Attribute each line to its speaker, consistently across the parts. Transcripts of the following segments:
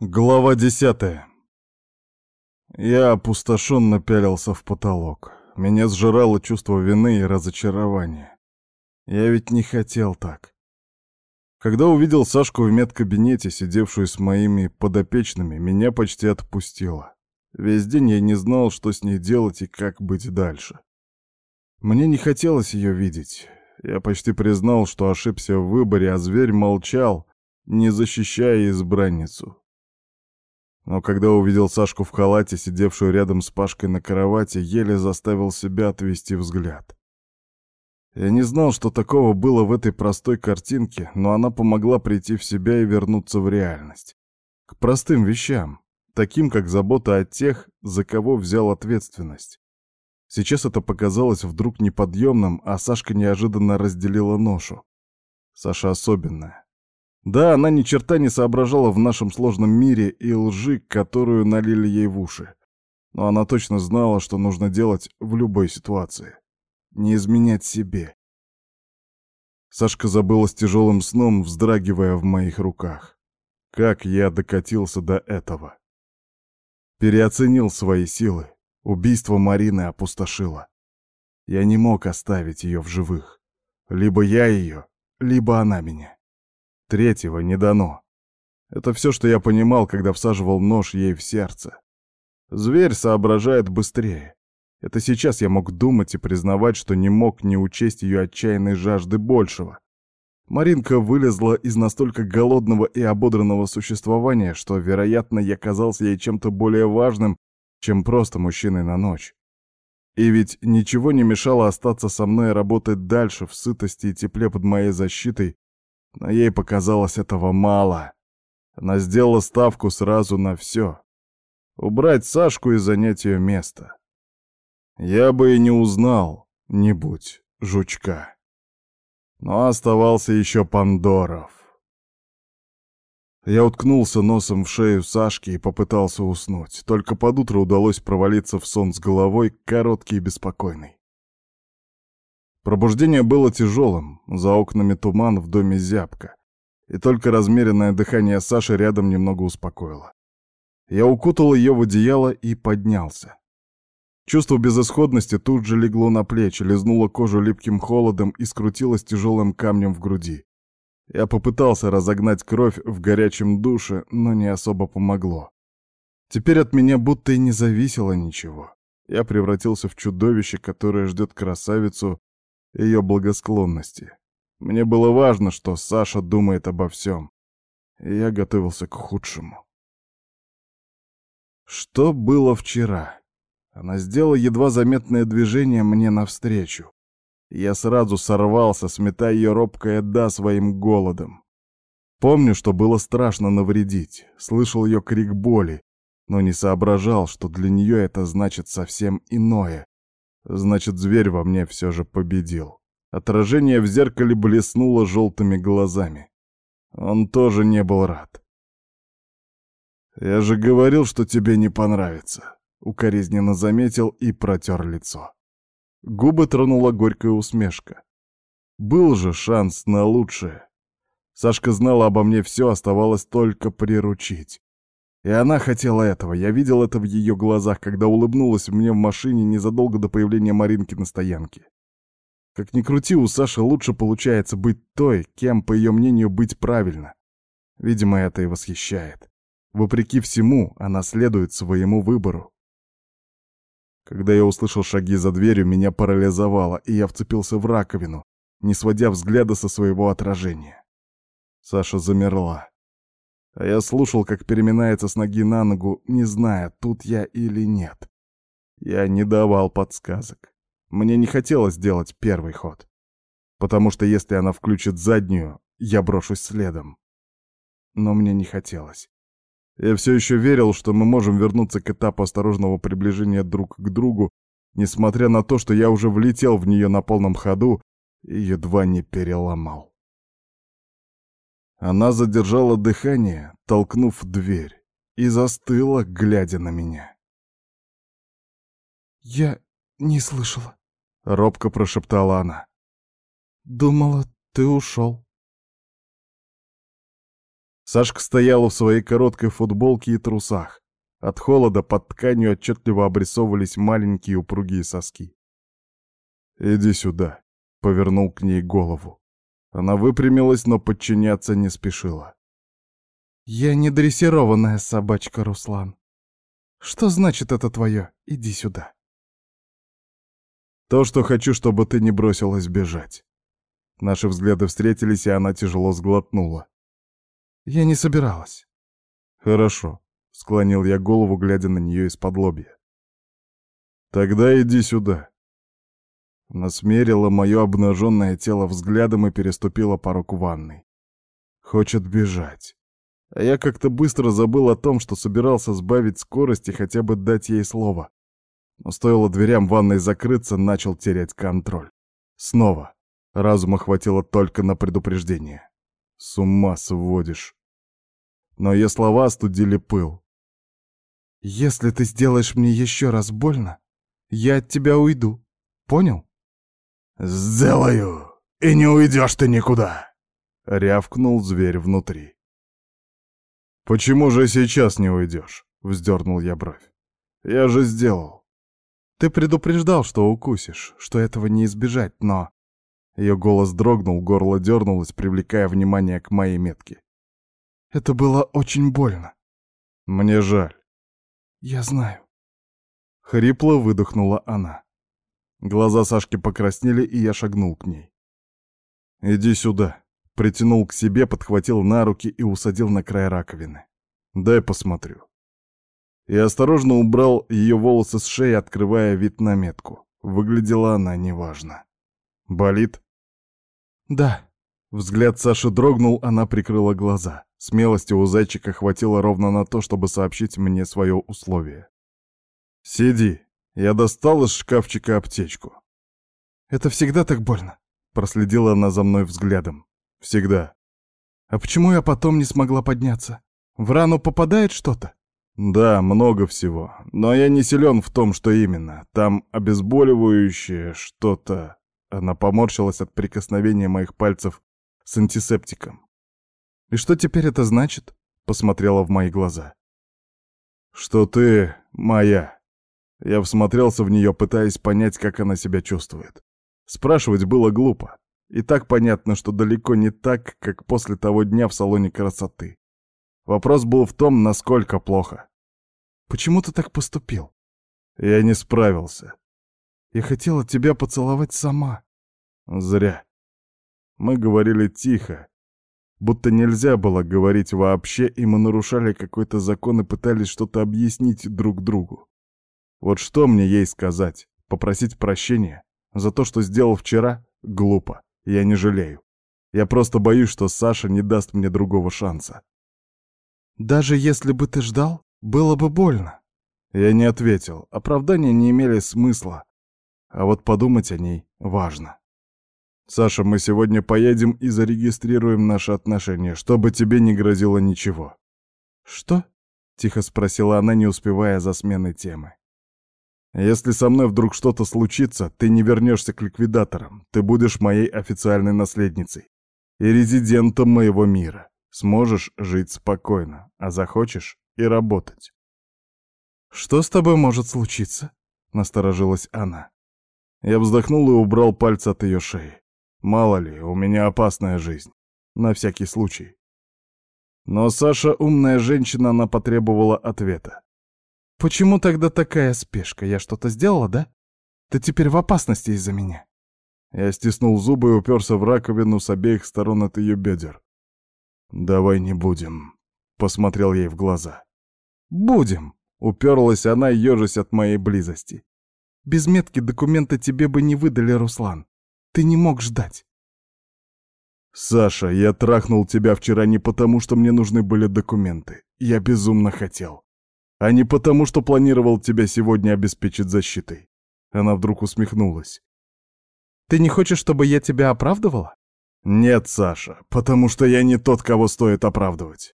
Speaker 1: Глава десятая. Я опустошенно пялился в потолок. Меня сжирало чувство вины и разочарования. Я ведь не хотел так. Когда увидел Сашку в медкабинете, сидевшую с моими подопечными, меня почти отпустило. Весь день я не знал, что с ней делать и как быть дальше. Мне не хотелось ее видеть. Я почти признал, что ошибся в выборе, а зверь молчал, не защищая избранницу. Но когда увидел Сашку в халате, сидевшую рядом с Пашкой на кровати, еле заставил себя отвести взгляд. Я не знал, что такого было в этой простой картинке, но она помогла прийти в себя и вернуться в реальность. К простым вещам, таким как забота о тех, за кого взял ответственность. Сейчас это показалось вдруг неподъемным, а Сашка неожиданно разделила ношу. Саша особенная. Да, она ни черта не соображала в нашем сложном мире и лжи, которую налили ей в уши. Но она точно знала, что нужно делать в любой ситуации. Не изменять себе. Сашка забыла с тяжелым сном, вздрагивая в моих руках. Как я докатился до этого? Переоценил свои силы. Убийство Марины опустошило. Я не мог оставить ее в живых. Либо я ее, либо она меня. Третьего не дано. Это все, что я понимал, когда всаживал нож ей в сердце. Зверь соображает быстрее. Это сейчас я мог думать и признавать, что не мог не учесть ее отчаянной жажды большего. Маринка вылезла из настолько голодного и ободранного существования, что, вероятно, я казался ей чем-то более важным, чем просто мужчиной на ночь. И ведь ничего не мешало остаться со мной и работать дальше в сытости и тепле под моей защитой, но ей показалось этого мало. Она сделала ставку сразу на все. Убрать Сашку и занять ее место. Я бы и не узнал, не будь жучка. Но оставался еще Пандоров. Я уткнулся носом в шею Сашки и попытался уснуть. Только под утро удалось провалиться в сон с головой, короткий и беспокойный. Пробуждение было тяжелым, за окнами туман, в доме зябко. И только размеренное дыхание Саши рядом немного успокоило. Я укутал ее в одеяло и поднялся. Чувство безысходности тут же легло на плечи, лизнуло кожу липким холодом и скрутилось тяжелым камнем в груди. Я попытался разогнать кровь в горячем душе, но не особо помогло. Теперь от меня будто и не зависело ничего. Я превратился в чудовище, которое ждет красавицу ее благосклонности. Мне было важно, что Саша думает обо всем. И я готовился к худшему. Что было вчера? Она сделала едва заметное движение мне навстречу. Я сразу сорвался, сметая ее робкое «да» своим голодом. Помню, что было страшно навредить, слышал ее крик боли, но не соображал, что для нее это значит совсем иное, Значит, зверь во мне все же победил. Отражение в зеркале блеснуло желтыми глазами. Он тоже не был рад. «Я же говорил, что тебе не понравится», — укоризненно заметил и протер лицо. Губы тронула горькая усмешка. Был же шанс на лучшее. Сашка знала обо мне все, оставалось только приручить. И она хотела этого, я видел это в ее глазах, когда улыбнулась мне в машине незадолго до появления Маринки на стоянке. Как ни крути, у Саши лучше получается быть той, кем, по ее мнению, быть правильно. Видимо, это и восхищает. Вопреки всему, она следует своему выбору. Когда я услышал шаги за дверью, меня парализовало, и я вцепился в раковину, не сводя взгляда со своего отражения. Саша замерла. А я слушал, как переминается с ноги на ногу, не зная, тут я или нет. Я не давал подсказок. Мне не хотелось делать первый ход. Потому что если она включит заднюю, я брошусь следом. Но мне не хотелось. Я все еще верил, что мы можем вернуться к этапу осторожного приближения друг к другу, несмотря на то, что я уже влетел в нее на полном ходу и едва не переломал. Она задержала дыхание, толкнув дверь, и застыла, глядя на меня.
Speaker 2: «Я не слышала», —
Speaker 1: робко прошептала она.
Speaker 2: «Думала, ты ушел».
Speaker 1: Сашка стояла в своей короткой футболке и трусах. От холода под тканью отчетливо обрисовывались маленькие упругие соски. «Иди сюда», — повернул к ней голову. Она выпрямилась, но подчиняться не спешила.
Speaker 2: «Я не дрессированная собачка, Руслан. Что значит это твое «иди сюда»?»
Speaker 1: «То, что хочу, чтобы ты не бросилась бежать». Наши взгляды встретились, и она тяжело сглотнула.
Speaker 2: «Я не собиралась».
Speaker 1: «Хорошо», Склонил я голову, глядя на нее из-под лобья. «Тогда иди сюда». Она смерила мое обнаженное тело взглядом и переступила порог ванной. Хочет бежать. А я как-то быстро забыл о том, что собирался сбавить скорость и хотя бы дать ей слово. Но стоило дверям ванной закрыться, начал терять контроль. Снова. Разума хватило только на предупреждение. С ума сводишь. Но ее слова остудили пыл.
Speaker 2: Если ты сделаешь мне еще раз больно, я от тебя уйду. Понял?
Speaker 1: Сделаю, и не уйдешь ты никуда, рявкнул зверь внутри. Почему же сейчас не уйдешь? Вздернул я бровь. Я же сделал.
Speaker 2: Ты предупреждал, что укусишь, что этого не избежать, но...
Speaker 1: Ее голос дрогнул, горло дернулось, привлекая внимание к моей метке.
Speaker 2: Это было очень больно.
Speaker 1: Мне жаль.
Speaker 2: «Я знаю».
Speaker 1: Хрипло выдохнула она. Глаза Сашки покраснели, и я шагнул к ней. «Иди сюда». Притянул к себе, подхватил на руки и усадил на край раковины. «Дай посмотрю». И осторожно убрал ее волосы с шеи, открывая вид на метку. Выглядела она неважно. «Болит?»
Speaker 2: «Да».
Speaker 1: Взгляд Саши дрогнул, она прикрыла глаза. Смелости у зайчика хватило ровно на то, чтобы сообщить мне свое условие. «Сиди». Я достал из шкафчика аптечку.
Speaker 2: «Это всегда так больно?»
Speaker 1: Проследила она за мной взглядом. «Всегда».
Speaker 2: «А почему я потом не смогла подняться? В рану попадает что-то?»
Speaker 1: «Да, много всего. Но я не силен в том, что именно. Там обезболивающее что-то...» Она поморщилась от прикосновения моих пальцев с антисептиком.
Speaker 2: «И что теперь это значит?» — посмотрела в мои глаза.
Speaker 1: «Что ты моя». Я всмотрелся в нее, пытаясь понять, как она себя чувствует. Спрашивать было глупо. И так понятно, что далеко не так, как после того дня в салоне красоты. Вопрос был в том, насколько плохо.
Speaker 2: «Почему ты так поступил?»
Speaker 1: «Я не справился».
Speaker 2: «Я хотела тебя поцеловать сама».
Speaker 1: «Зря». Мы говорили тихо, Будто нельзя было говорить вообще, и мы нарушали какой-то закон и пытались что-то объяснить друг другу. Вот что мне ей сказать? Попросить прощения? За то, что сделал вчера? Глупо. Я не жалею. Я просто боюсь, что Саша не даст мне другого шанса.
Speaker 2: Даже если бы ты ждал, было бы больно.
Speaker 1: Я не ответил. Оправдания не имели смысла. А вот подумать о ней важно. «Саша, мы сегодня поедем и зарегистрируем наши отношения, чтобы тебе не грозило ничего».
Speaker 2: «Что?» — тихо спросила она, не успевая за сменой темы.
Speaker 1: «Если со мной вдруг что-то случится, ты не вернешься к ликвидаторам, ты будешь моей официальной наследницей и резидентом моего мира. Сможешь жить спокойно, а захочешь и работать».
Speaker 2: «Что с тобой может случиться?» — насторожилась она.
Speaker 1: Я вздохнул и убрал пальцы от ее шеи. Мало ли, у меня опасная жизнь. На всякий случай. Но Саша умная женщина, она потребовала ответа.
Speaker 2: «Почему тогда такая спешка? Я что-то сделала, да? Ты теперь в опасности из-за меня».
Speaker 1: Я стиснул зубы и уперся в раковину с обеих сторон от ее бедер. «Давай не будем», — посмотрел ей в глаза.
Speaker 2: «Будем», — уперлась она, ежась от моей близости. «Без метки документы тебе бы не выдали, Руслан. Ты не мог ждать.
Speaker 1: Саша, я трахнул тебя вчера не потому, что мне нужны были документы. Я безумно хотел. А не потому, что планировал тебя сегодня обеспечить защитой. Она вдруг усмехнулась.
Speaker 2: Ты не хочешь, чтобы я тебя оправдывала?
Speaker 1: Нет, Саша, потому что я не тот, кого стоит оправдывать.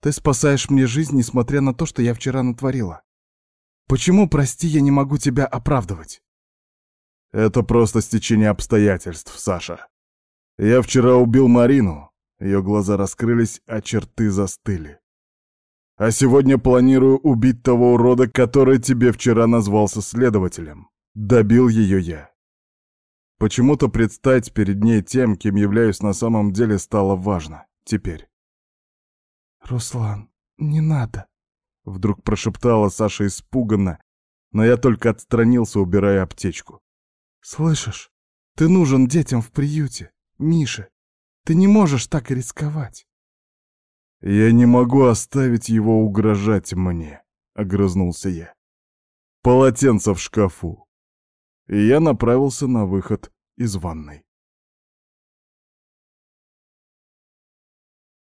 Speaker 2: Ты спасаешь мне жизнь, несмотря на то, что я вчера натворила. Почему, прости, я не могу тебя оправдывать?
Speaker 1: Это просто стечение обстоятельств, Саша. Я вчера убил Марину. Ее глаза раскрылись, а черты застыли. А сегодня планирую убить того урода, который тебе вчера назвался следователем. Добил ее я. Почему-то предстать перед ней тем, кем являюсь на самом деле, стало важно. Теперь.
Speaker 2: «Руслан, не надо», —
Speaker 1: вдруг прошептала Саша испуганно, но я только отстранился, убирая аптечку.
Speaker 2: «Слышишь, ты нужен детям в приюте, Мише. Ты не можешь так рисковать».
Speaker 1: «Я не могу оставить его угрожать мне», — огрызнулся я. «Полотенце в шкафу». И я направился на выход из ванной.